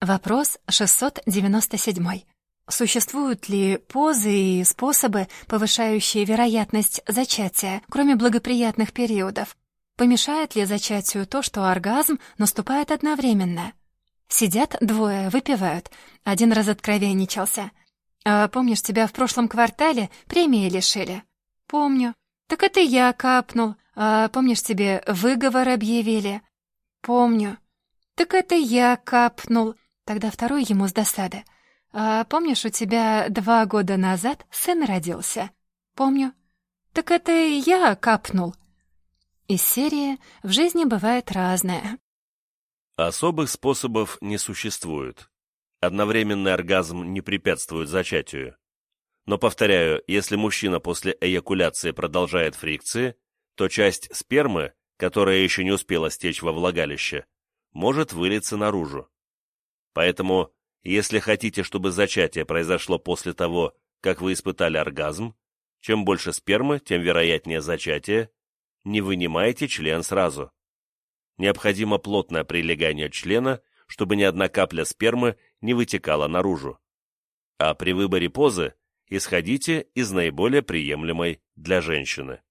Вопрос 697. Существуют ли позы и способы, повышающие вероятность зачатия, кроме благоприятных периодов? Помешает ли зачатию то, что оргазм наступает одновременно? Сидят двое, выпивают. Один раз откровенничался. «А помнишь, тебя в прошлом квартале премии лишили?» «Помню». «Так это я капнул. А помнишь, тебе выговор объявили?» «Помню». «Так это я капнул». Тогда второй ему с досады. «А помнишь, у тебя два года назад сын родился?» «Помню». «Так это я капнул». Из серии «В жизни бывает разное». Особых способов не существует. Одновременный оргазм не препятствует зачатию. Но, повторяю, если мужчина после эякуляции продолжает фрикции, то часть спермы, которая еще не успела стечь во влагалище, может вылиться наружу. Поэтому, если хотите, чтобы зачатие произошло после того, как вы испытали оргазм, чем больше спермы, тем вероятнее зачатие, не вынимайте член сразу. Необходимо плотное прилегание члена, чтобы ни одна капля спермы не вытекала наружу. А при выборе позы исходите из наиболее приемлемой для женщины.